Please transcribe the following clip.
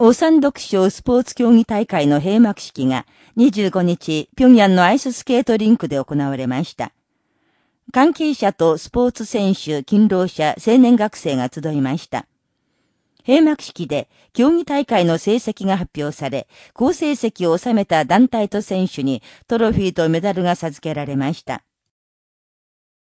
オサン読書スポーツ競技大会の閉幕式が25日、平壌のアイススケートリンクで行われました。関係者とスポーツ選手、勤労者、青年学生が集いました。閉幕式で競技大会の成績が発表され、好成績を収めた団体と選手にトロフィーとメダルが授けられました。